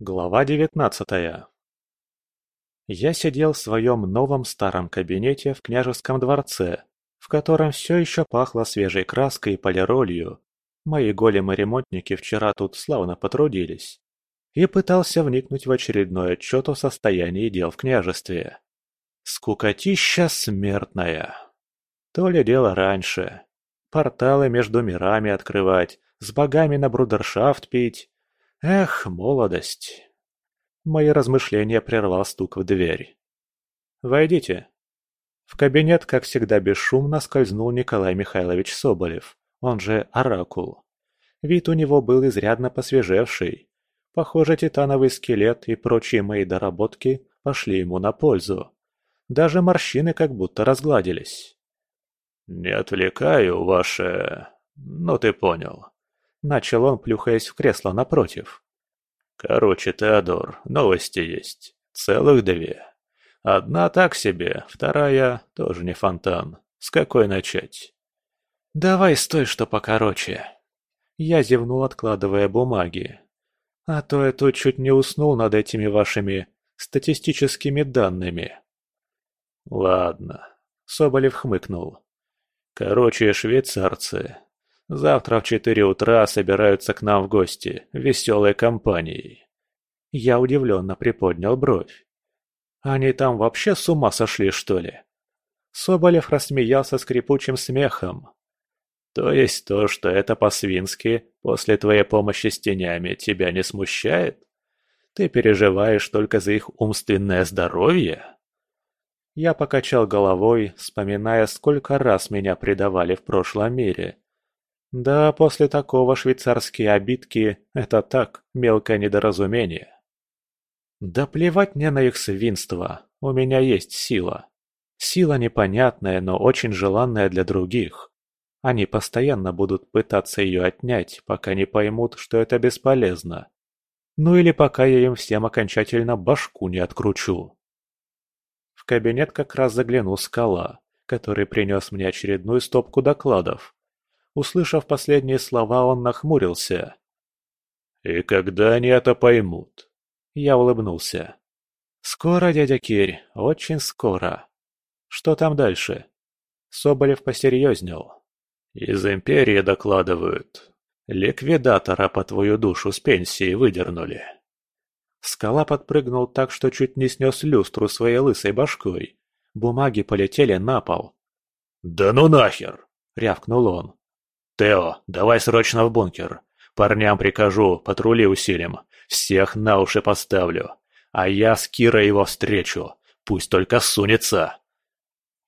Глава девятнадцатая Я сидел в своем новом старом кабинете в княжеском дворце, в котором все еще пахло свежей краской и полиролью. Мои големы-ремонтники вчера тут славно потрудились. И пытался вникнуть в очередной отчет о состоянии дел в княжестве. Скукотища смертная. То ли дело раньше. Порталы между мирами открывать, с богами на брудершафт пить. Эх, молодость. Мои размышления прервал стук в дверь. «Войдите». В кабинет, как всегда бесшумно, скользнул Николай Михайлович Соболев, он же Оракул. Вид у него был изрядно посвежевший. Похоже, титановый скелет и прочие мои доработки пошли ему на пользу. Даже морщины как будто разгладились. «Не отвлекаю, ваше... ну ты понял. Начал он, плюхаясь в кресло напротив. «Короче, Теодор, новости есть. Целых две. Одна так себе, вторая тоже не фонтан. С какой начать?» «Давай с той, что покороче». Я зевнул, откладывая бумаги. «А то я тут чуть не уснул над этими вашими статистическими данными». «Ладно», — Соболев хмыкнул. «Короче, швейцарцы, Завтра в четыре утра собираются к нам в гости, веселой компанией. Я удивленно приподнял бровь. Они там вообще с ума сошли, что ли? Соболев рассмеялся скрипучим смехом. То есть то, что это по-свински, после твоей помощи с тенями, тебя не смущает? Ты переживаешь только за их умственное здоровье? Я покачал головой, вспоминая, сколько раз меня предавали в прошлом мире, да, после такого швейцарские обидки – это так, мелкое недоразумение. Да плевать мне на их свинство, у меня есть сила. Сила непонятная, но очень желанная для других. Они постоянно будут пытаться ее отнять, пока не поймут, что это бесполезно. Ну или пока я им всем окончательно башку не откручу. В кабинет как раз заглянул скала, который принес мне очередную стопку докладов. Услышав последние слова, он нахмурился. «И когда они это поймут?» Я улыбнулся. «Скоро, дядя Кирь, очень скоро. Что там дальше?» Соболев посерьезнел. «Из Империи докладывают. Ликвидатора по твою душу с пенсии выдернули». Скала подпрыгнул так, что чуть не снес люстру своей лысой башкой. Бумаги полетели на пол. «Да ну нахер!» — рявкнул он. «Тео, давай срочно в бункер. Парням прикажу, патрули усилим. Всех на уши поставлю. А я с Кирой его встречу. Пусть только сунется».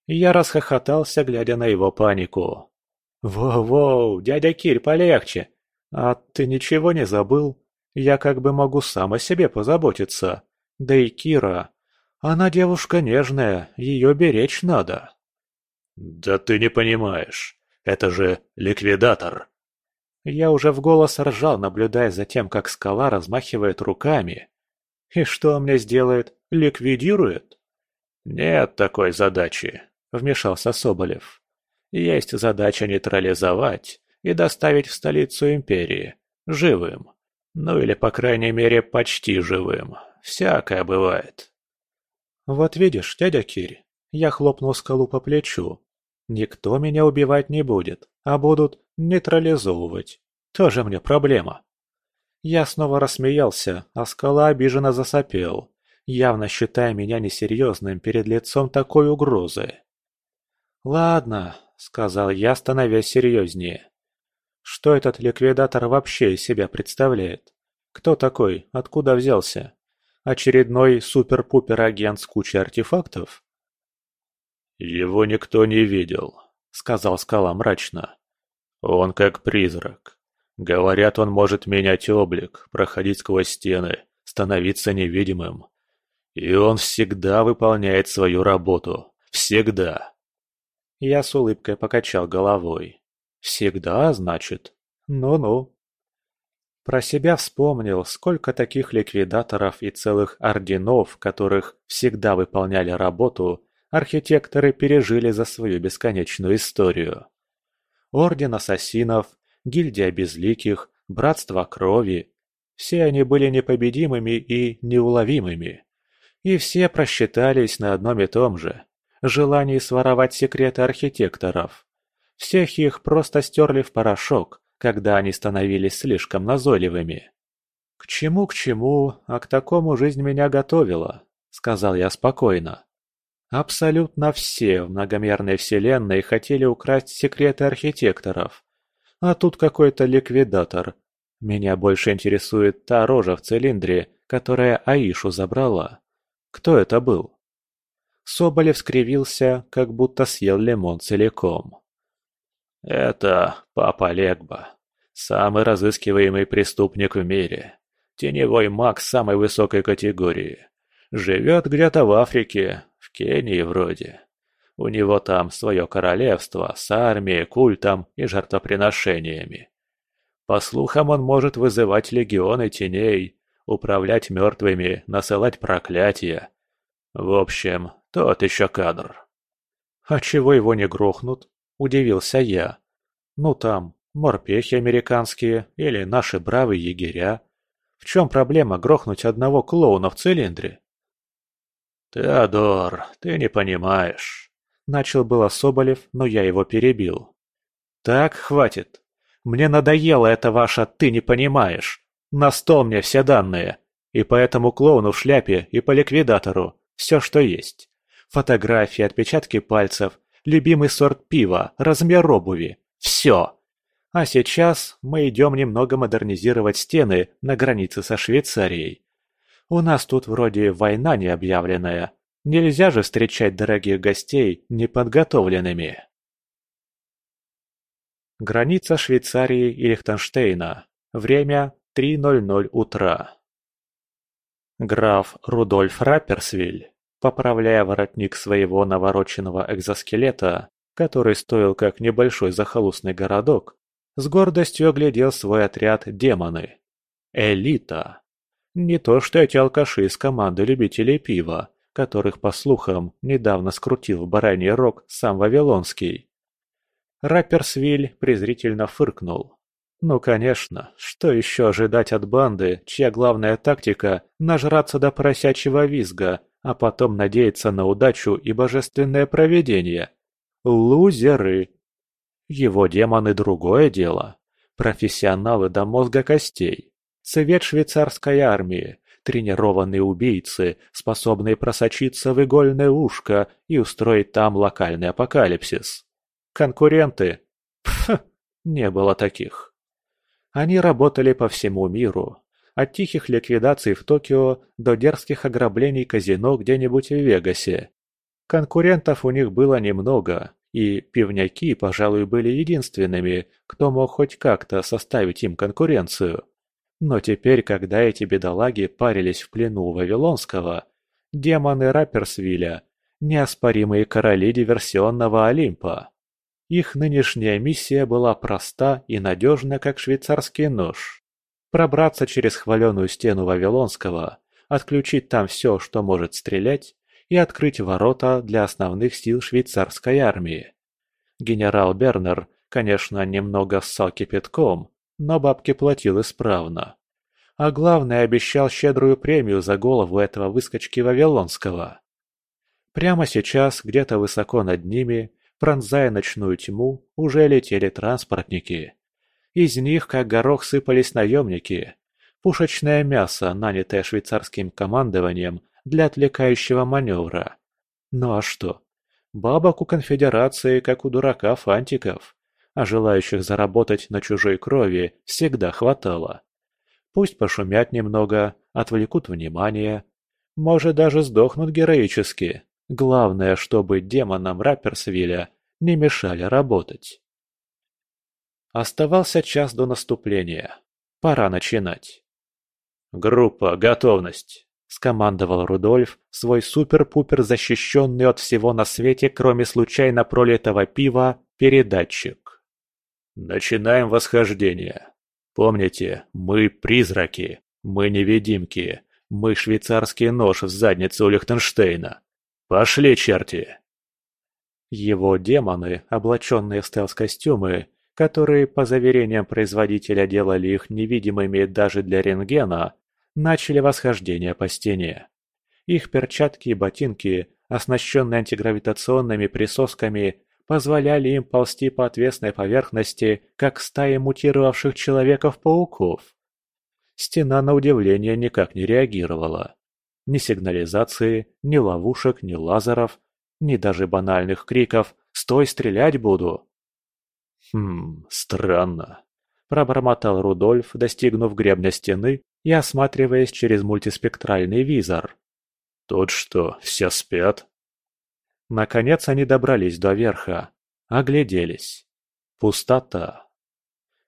Я расхохотался, глядя на его панику. «Воу-воу, дядя Кирь, полегче. А ты ничего не забыл? Я как бы могу сам о себе позаботиться. Да и Кира. Она девушка нежная, ее беречь надо». «Да ты не понимаешь. Это же ликвидатор!» Я уже в голос ржал, наблюдая за тем, как скала размахивает руками. «И что он мне сделает? Ликвидирует?» «Нет такой задачи», — вмешался Соболев. «Есть задача нейтрализовать и доставить в столицу Империи. Живым. Ну или, по крайней мере, почти живым. Всякое бывает». «Вот видишь, дядя Кирь», — я хлопнул скалу по плечу. Никто меня убивать не будет, а будут нейтрализовывать. Тоже мне проблема. Я снова рассмеялся, а скала обиженно засопел, явно считая меня несерьезным перед лицом такой угрозы. «Ладно», — сказал я, становясь серьезнее. «Что этот ликвидатор вообще из себя представляет? Кто такой? Откуда взялся? Очередной супер-пупер агент с кучей артефактов? «Его никто не видел», — сказал скала мрачно. «Он как призрак. Говорят, он может менять облик, проходить сквозь стены, становиться невидимым. И он всегда выполняет свою работу. Всегда». Я с улыбкой покачал головой. «Всегда, значит? Ну-ну». Про себя вспомнил, сколько таких ликвидаторов и целых орденов, которых всегда выполняли работу, архитекторы пережили за свою бесконечную историю. Орден ассасинов, гильдия безликих, братство крови. Все они были непобедимыми и неуловимыми. И все просчитались на одном и том же – желании своровать секреты архитекторов. Всех их просто стерли в порошок, когда они становились слишком назойливыми. «К чему, к чему, а к такому жизнь меня готовила», — сказал я спокойно. «Абсолютно все в многомерной вселенной хотели украсть секреты архитекторов. А тут какой-то ликвидатор. Меня больше интересует та рожа в цилиндре, которая Аишу забрала. Кто это был?» Соболев скривился, как будто съел лимон целиком. «Это папа Легба, самый разыскиваемый преступник в мире. Теневой маг самой высокой категории. Живет где-то в Африке, Кении вроде. У него там свое королевство с армией, культом и жертвоприношениями. По слухам, он может вызывать легионы теней, управлять мертвыми, насылать проклятия. В общем, тот еще кадр. «А чего его не грохнут?» – удивился я. «Ну там, морпехи американские или наши бравые егеря. В чем проблема грохнуть одного клоуна в цилиндре? «Теодор, ты не понимаешь», — начал было Соболев, но я его перебил. «Так, хватит. Мне надоело это ваше «ты не понимаешь». На стол мне все данные. И по этому клоуну в шляпе и по ликвидатору. Все, что есть. Фотографии, отпечатки пальцев, любимый сорт пива, размер обуви. Все. А сейчас мы идем немного модернизировать стены на границе со Швейцарией. У нас тут вроде война не объявленная. Нельзя же встречать дорогих гостей неподготовленными. Граница Швейцарии и Лихтенштейна. Время 3.00 утра. Граф Рудольф Рапперсвиль, поправляя воротник своего навороченного экзоскелета, который стоил как небольшой захолустный городок, с гордостью оглядел свой отряд демоны. Элита. Не то что эти алкаши из команды любителей пива, которых, по слухам, недавно скрутил в бараний рог сам Вавилонский. Рапперсвиль презрительно фыркнул. Ну, конечно, что еще ожидать от банды, чья главная тактика – нажраться до поросячьего визга, а потом надеяться на удачу и божественное провидение? Лузеры! Его демоны – другое дело. Профессионалы до мозга костей. Цвет швейцарской армии, тренированные убийцы, способные просочиться в игольное ушко и устроить там локальный апокалипсис. Конкуренты? Пф, не было таких. Они работали по всему миру, от тихих ликвидаций в Токио до дерзких ограблений казино где-нибудь в Вегасе. Конкурентов у них было немного, и пивняки, пожалуй, были единственными, кто мог хоть как-то составить им конкуренцию. Но теперь, когда эти бедолаги парились в плену у Вавилонского, демоны Рапперсвилля – неоспоримые короли диверсионного Олимпа. Их нынешняя миссия была проста и надежна, как швейцарский нож. Пробраться через хваленую стену Вавилонского, отключить там все, что может стрелять, и открыть ворота для основных сил швейцарской армии. Генерал Бернер, конечно, немного ссал кипятком, но бабки платил исправно. А главное, обещал щедрую премию за голову этого выскочки Вавилонского. Прямо сейчас, где-то высоко над ними, пронзая ночную тьму, уже летели транспортники. Из них, как горох, сыпались наемники. Пушечное мясо, нанятое швейцарским командованием, для отвлекающего маневра. Ну а что? Бабок у конфедерации, как у дурака фантиков, а желающих заработать на чужой крови всегда хватало. Пусть пошумят немного, отвлекут внимание. Может, даже сдохнут героически. Главное, чтобы демонам Рапперсвилля не мешали работать. Оставался час до наступления. Пора начинать. «Группа, готовность!» – скомандовал Рудольф, свой супер-пупер защищенный от всего на свете, кроме случайно пролитого пива, передатчик. «Начинаем восхождение. Помните, мы призраки, мы невидимки, мы швейцарский нож в заднице у Лихтенштейна. Пошли, черти!» Его демоны, облаченные в стелс-костюмы, которые, по заверениям производителя, делали их невидимыми даже для рентгена, начали восхождение по стене. Их перчатки и ботинки, оснащенные антигравитационными присосками, позволяли им ползти по отвесной поверхности, как стаи мутировавших человеков-пауков. Стена, на удивление, никак не реагировала. Ни сигнализации, ни ловушек, ни лазеров, ни даже банальных криков «Стой, стрелять буду!». «Хм, странно», – пробормотал Рудольф, достигнув гребня стены и осматриваясь через мультиспектральный визор. «Тут что, все спят?» Наконец они добрались до верха. Огляделись. Пустота.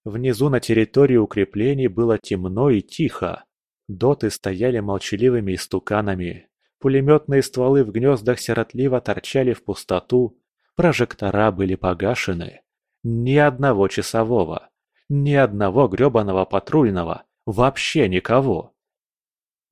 Внизу на территории укреплений было темно и тихо. Доты стояли молчаливыми истуканами. Пулеметные стволы в гнездах сиротливо торчали в пустоту. Прожектора были погашены. Ни одного часового. Ни одного гребаного патрульного. Вообще никого.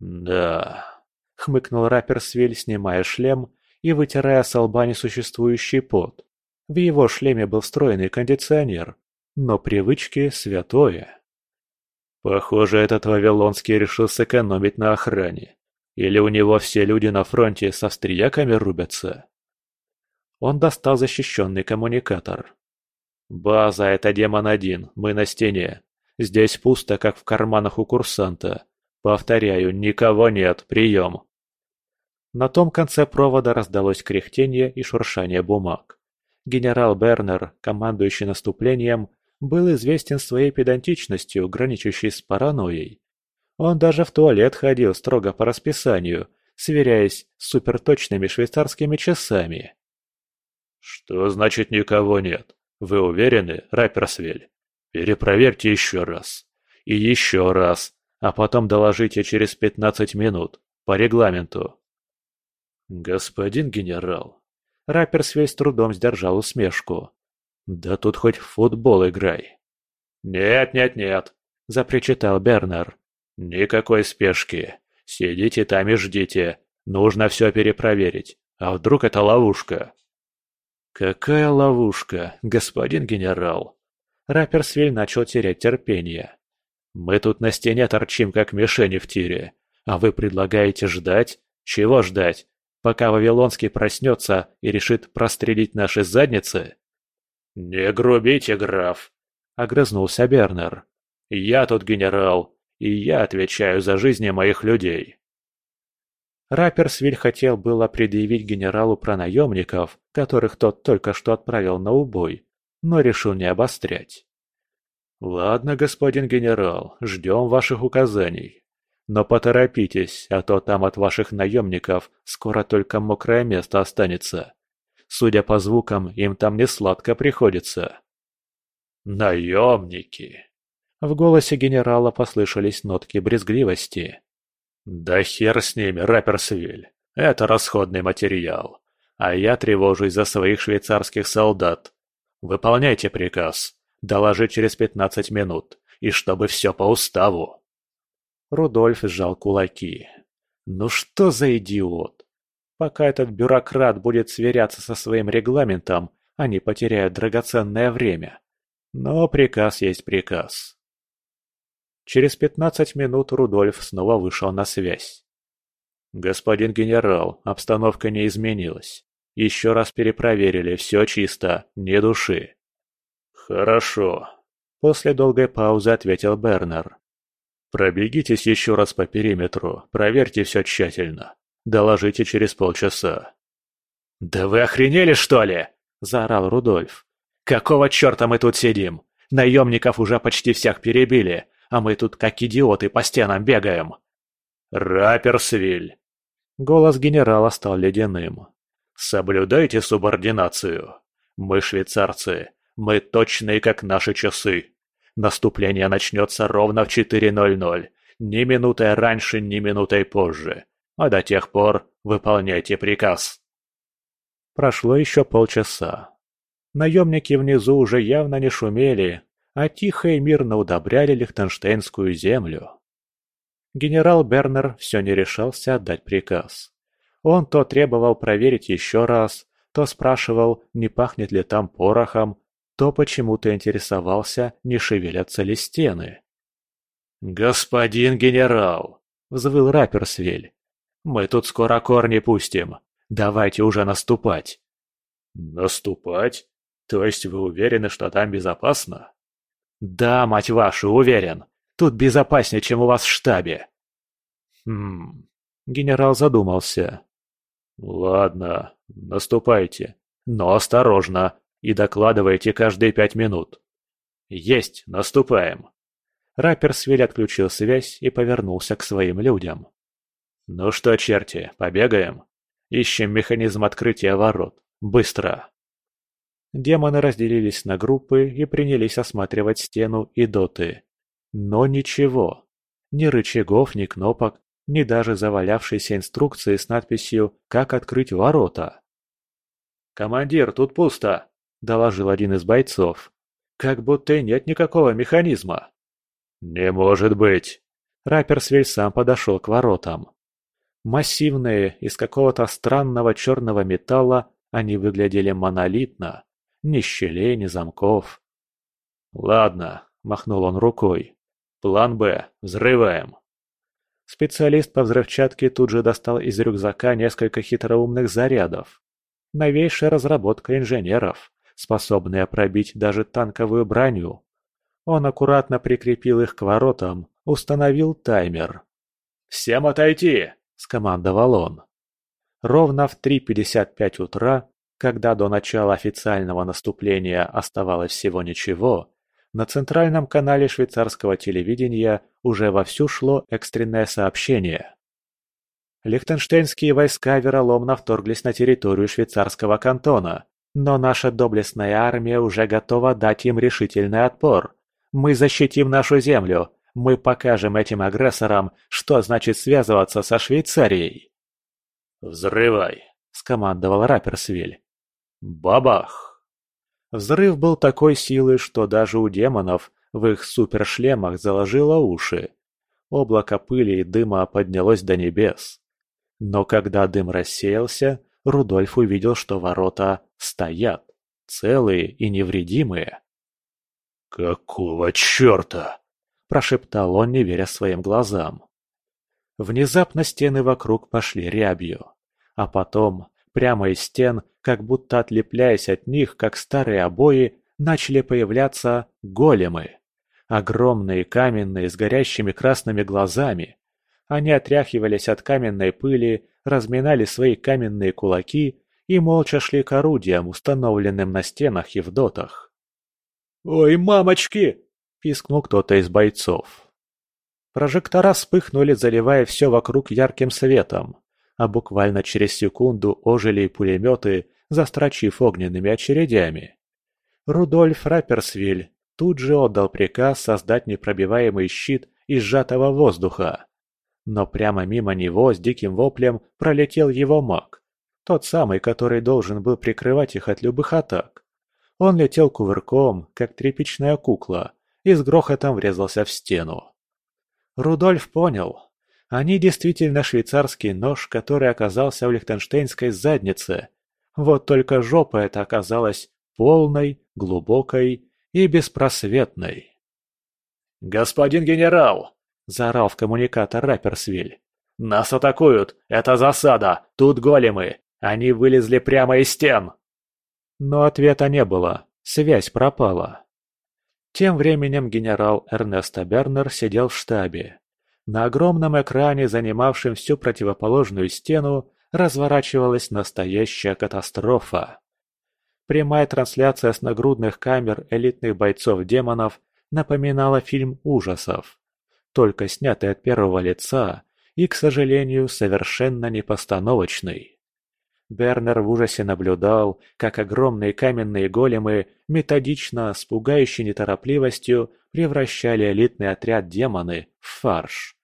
«Да», — хмыкнул Рапперсвиль, снимая шлем и вытирая с лба несуществующий пот. В его шлеме был встроенный кондиционер, но привычки святое. Похоже, этот Вавилонский решил сэкономить на охране. Или у него все люди на фронте с австрияками рубятся? Он достал защищенный коммуникатор. «База — это демон один, мы на стене. Здесь пусто, как в карманах у курсанта. Повторяю, никого нет, прием!» На том конце провода раздалось кряхтение и шуршание бумаг. Генерал Бернер, командующий наступлением, был известен своей педантичностью, граничащей с паранойей. Он даже в туалет ходил строго по расписанию, сверяясь с суперточными швейцарскими часами. «Что значит никого нет? Вы уверены, Рапперсвель? Перепроверьте еще раз. И еще раз, а потом доложите через пятнадцать минут, по регламенту». «Господин генерал». Рапперсвель с трудом сдержал усмешку. «Да тут хоть в футбол играй». «Нет, нет, нет», — запричитал Бернер. «Никакой спешки. Сидите там и ждите. Нужно все перепроверить. А вдруг это ловушка?» «Какая ловушка, господин генерал?» Рапперсвиль начал терять терпение. «Мы тут на стене торчим, как мишени в тире. А вы предлагаете ждать? Чего ждать? Пока Вавилонский проснется и решит прострелить наши задницы?» «Не грубите, граф!» — огрызнулся Бернер. «Я тут генерал, и я отвечаю за жизни моих людей». Рапперсвиль хотел было предъявить генералу про наемников, которых тот только что отправил на убой, но решил не обострять. «Ладно, господин генерал, ждем ваших указаний». Но поторопитесь, а то там от ваших наемников скоро только мокрое место останется. Судя по звукам, им там не сладко приходится. Наемники. В голосе генерала послышались нотки брезгливости. Да хер с ними, Рапперсвиль. Это расходный материал. А я тревожусь за своих швейцарских солдат. Выполняйте приказ. Доложи через пятнадцать минут. И чтобы все по уставу. Рудольф сжал кулаки. «Ну что за идиот? Пока этот бюрократ будет сверяться со своим регламентом, они потеряют драгоценное время. Но приказ есть приказ». Через пятнадцать минут Рудольф снова вышел на связь. «Господин генерал, обстановка не изменилась. Еще раз перепроверили, все чисто, не души». «Хорошо», — после долгой паузы ответил Бернер. Пробегитесь еще раз по периметру, проверьте все тщательно. Доложите через полчаса. «Да вы охренели, что ли?» – заорал Рудольф. «Какого черта мы тут сидим? Наемников уже почти всех перебили, а мы тут как идиоты по стенам бегаем». «Раперсвиль!» Голос генерала стал ледяным. «Соблюдайте субординацию. Мы швейцарцы, мы точные, как наши часы. Наступление начнется ровно в 4.00. Ни минутой раньше, ни минутой позже. А до тех пор выполняйте приказ. Прошло еще полчаса. Наемники внизу уже явно не шумели, а тихо и мирно удобряли Лихтенштейнскую землю. Генерал Бернер все не решался отдать приказ. Он то требовал проверить еще раз, то спрашивал, не пахнет ли там порохом, то почему-то интересовался, не шевелятся ли стены. «Господин генерал!» — взвыл Раперсвель. «Мы тут скоро корни пустим. Давайте уже наступать!» «Наступать? То есть вы уверены, что там безопасно?» «Да, мать вашу, уверен. Тут безопаснее, чем у вас в штабе». «Хм...» Генерал задумался. «Ладно, наступайте. Но осторожно и докладывайте каждые пять минут». «Есть, наступаем». Раперсвиль отключил связь и повернулся к своим людям. «Ну что, черти, побегаем? Ищем механизм открытия ворот. Быстро!» Демоны разделились на группы и принялись осматривать стену и доты. Но ничего. Ни рычагов, ни кнопок, ни даже завалявшейся инструкции с надписью «Как открыть ворота». «Командир, тут пусто!» – доложил один из бойцов. «Как будто и нет никакого механизма». «Не может быть!» Раперсвель сам подошел к воротам. Массивные, из какого-то странного черного металла, они выглядели монолитно. Ни щелей, ни замков. «Ладно», — махнул он рукой. «План «Б. Взрываем». Специалист по взрывчатке тут же достал из рюкзака несколько хитроумных зарядов. Новейшая разработка инженеров, способная пробить даже танковую броню. Он аккуратно прикрепил их к воротам, установил таймер. «Всем отойти!» – скомандовал он. Ровно в 3.55 утра, когда до начала официального наступления оставалось всего ничего, на центральном канале швейцарского телевидения уже вовсю шло экстренное сообщение. Лихтенштейнские войска вероломно вторглись на территорию швейцарского кантона, но наша доблестная армия уже готова дать им решительный отпор. Мы защитим нашу землю. Мы покажем этим агрессорам, что значит связываться со Швейцарией. «Взрывай!» – скомандовал Раперсвиль. Бабах! Взрыв был такой силы, что даже у демонов в их супершлемах заложило уши. Облако пыли и дыма поднялось до небес. Но когда дым рассеялся, Рудольф увидел, что ворота стоят, целые и невредимые. «Какого черта?» – прошептал он, не веря своим глазам. Внезапно стены вокруг пошли рябью, а потом, прямо из стен, как будто отлепляясь от них, как старые обои, начали появляться големы. Огромные каменные с горящими красными глазами. Они отряхивались от каменной пыли, разминали свои каменные кулаки и молча шли к орудиям, установленным на стенах и в дотах. «Ой, мамочки!» – пискнул кто-то из бойцов. Прожектора вспыхнули, заливая все вокруг ярким светом, а буквально через секунду ожили и пулеметы, застрочив огненными очередями. Рудольф Рапперсвиль тут же отдал приказ создать непробиваемый щит из сжатого воздуха. Но прямо мимо него с диким воплем пролетел его маг, тот самый, который должен был прикрывать их от любых атак. Он летел кувырком, как тряпичная кукла, и с грохотом врезался в стену. Рудольф понял. Они действительно швейцарский нож, который оказался в лихтенштейнской заднице. Вот только жопа эта оказалась полной, глубокой и беспросветной. «Господин генерал!» – заорал в коммуникатор Раперсвиль. «Нас атакуют! Это засада! Тут големы! Они вылезли прямо из стен!» Но ответа не было, связь пропала. Тем временем генерал Эрнесто Бернер сидел в штабе. На огромном экране, занимавшем всю противоположную стену, разворачивалась настоящая катастрофа. Прямая трансляция с нагрудных камер элитных бойцов-демонов напоминала фильм ужасов, только снятый от первого лица и, к сожалению, совершенно непостановочный. Бернер в ужасе наблюдал, как огромные каменные големы методично, с пугающей неторопливостью превращали элитный отряд демоны в фарш.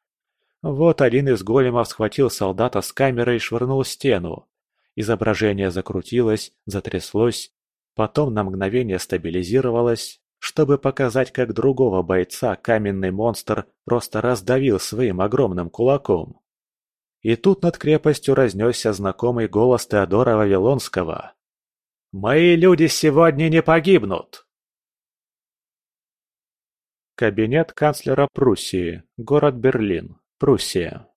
Вот один из големов схватил солдата с камерой и швырнул стену. Изображение закрутилось, затряслось, потом на мгновение стабилизировалось, чтобы показать, как другого бойца каменный монстр просто раздавил своим огромным кулаком. И тут над крепостью разнесся знакомый голос Теодора Вавилонского. «Мои люди сегодня не погибнут!» Кабинет канцлера Пруссии, город Берлин, Пруссия.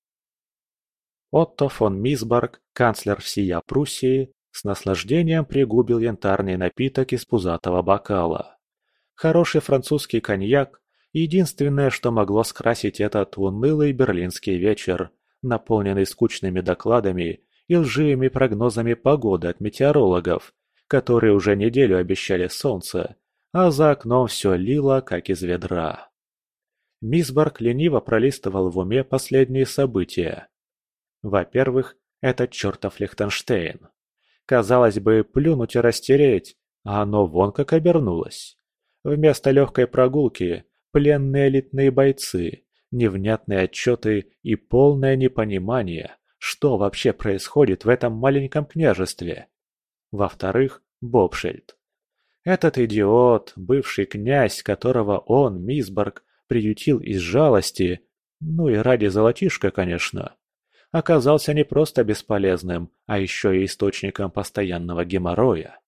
Отто фон Мисборг, канцлер всея Пруссии, с наслаждением пригубил янтарный напиток из пузатого бокала. Хороший французский коньяк – единственное, что могло скрасить этот унылый берлинский вечер, наполненный скучными докладами и лживыми прогнозами погоды от метеорологов, которые уже неделю обещали солнце, а за окном все лило, как из ведра. Мисборг лениво пролистывал в уме последние события. Во-первых, этот чертов Лихтенштейн. Казалось бы, плюнуть и растереть, а оно вон как обернулось. Вместо легкой прогулки – пленные элитные бойцы, невнятные отчеты и полное непонимание, что вообще происходит в этом маленьком княжестве. Во-вторых, Бобшельд. Этот идиот, бывший князь, которого он, Мисборг, приютил из жалости, ну и ради золотишка, конечно, оказался не просто бесполезным, а еще и источником постоянного геморроя.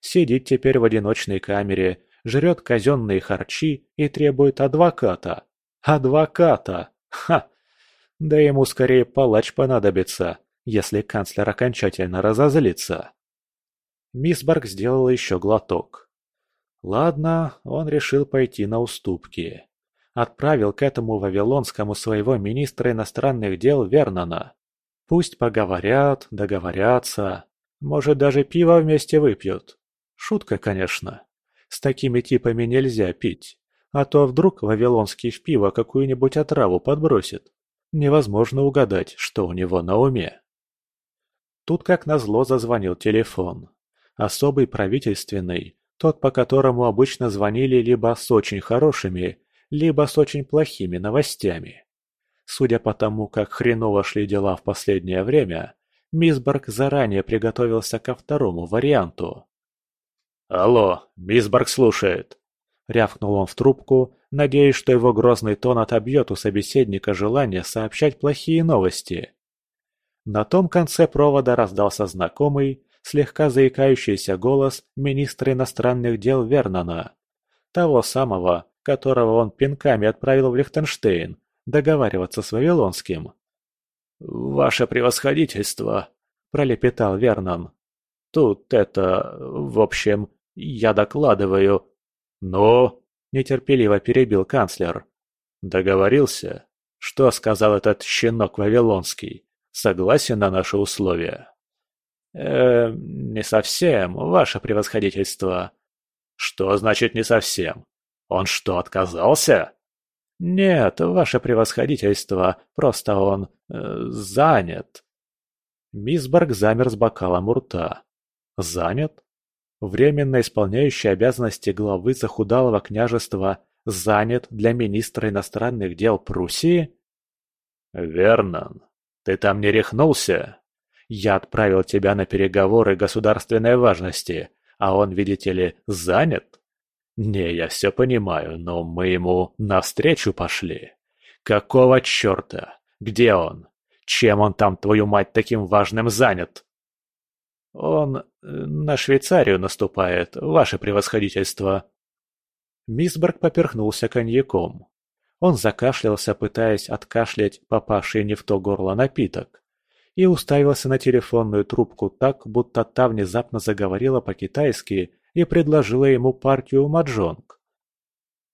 Сидит теперь в одиночной камере, жрет казенные харчи и требует адвоката. Адвоката! Ха! Да ему скорее палач понадобится, если канцлер окончательно разозлится. Мисборг сделал еще глоток. Ладно, он решил пойти на уступки. Отправил к этому Вавилонскому своего министра иностранных дел Вернона. Пусть поговорят, договорятся, может даже пиво вместе выпьют. Шутка, конечно. С такими типами нельзя пить, а то вдруг Вавилонский в пиво какую-нибудь отраву подбросит. Невозможно угадать, что у него на уме. Тут как назло зазвонил телефон. Особый правительственный, тот, по которому обычно звонили либо с очень хорошими, либо с очень плохими новостями. Судя по тому, как хреново шли дела в последнее время, Мисборг заранее приготовился ко второму варианту. «Алло, Мисборг слушает!» Рявкнул он в трубку, надеясь, что его грозный тон отобьет у собеседника желание сообщать плохие новости. На том конце провода раздался знакомый, слегка заикающийся голос министра иностранных дел Вернона. Того самого, которого он пинками отправил в Лихтенштейн договариваться с Вавилонским. «Ваше превосходительство!» – пролепетал Вернон. «Тут это... в общем, я докладываю, «Ну?» – нетерпеливо перебил канцлер. «Договорился? Что сказал этот щенок Вавилонский? Согласен на наши условия?» «Э, не совсем, ваше превосходительство». «Что значит не совсем? Он что, отказался?» «Нет, ваше превосходительство, просто он... Э, занят». Мисборг замер с бокалом у рта. «Занят? Временно исполняющий обязанности главы захудалого княжества, занят для министра иностранных дел Пруссии? Вернон, ты там не рехнулся? Я отправил тебя на переговоры государственной важности, а он, видите ли, занят? Не, я все понимаю, но мы ему навстречу пошли. Какого черта? Где он? Чем он там, твою мать, таким важным занят? «Он э, на Швейцарию наступает, ваше превосходительство!» Мисберг поперхнулся коньяком. Он закашлялся, пытаясь откашлять попавший не в то горло напиток, и уставился на телефонную трубку так, будто та внезапно заговорила по-китайски и предложила ему партию маджонг.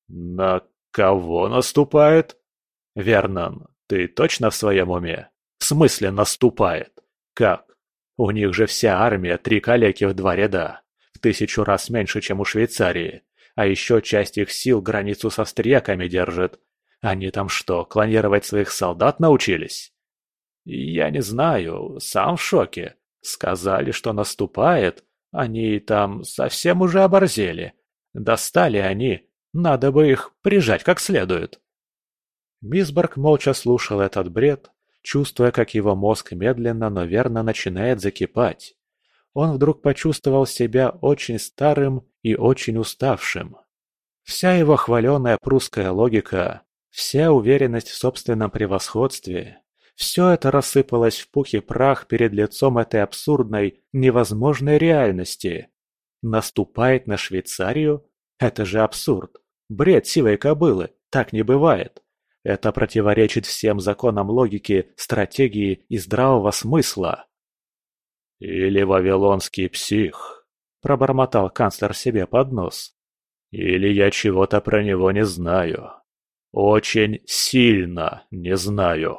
«На кого наступает?» «Вернон, ты точно в своем уме? В смысле наступает? Как? У них же вся армия три калеки в два ряда, в тысячу раз меньше, чем у Швейцарии, а еще часть их сил границу с австрияками держит. Они там что, клонировать своих солдат научились? Я не знаю, сам в шоке. Сказали, что наступает, они там совсем уже оборзели. Достали они, надо бы их прижать как следует. Мисборг молча слушал этот бред, чувствуя, как его мозг медленно, но верно начинает закипать. Он вдруг почувствовал себя очень старым и очень уставшим. Вся его хваленая прусская логика, вся уверенность в собственном превосходстве, все это рассыпалось в пух и прах перед лицом этой абсурдной, невозможной реальности. Наступает на Швейцарию? Это же абсурд. Бред сивой кобылы. Так не бывает. Это противоречит всем законам логики, стратегии и здравого смысла. «Или вавилонский псих», — пробормотал канцлер себе под нос. «Или я чего-то про него не знаю. Очень сильно не знаю».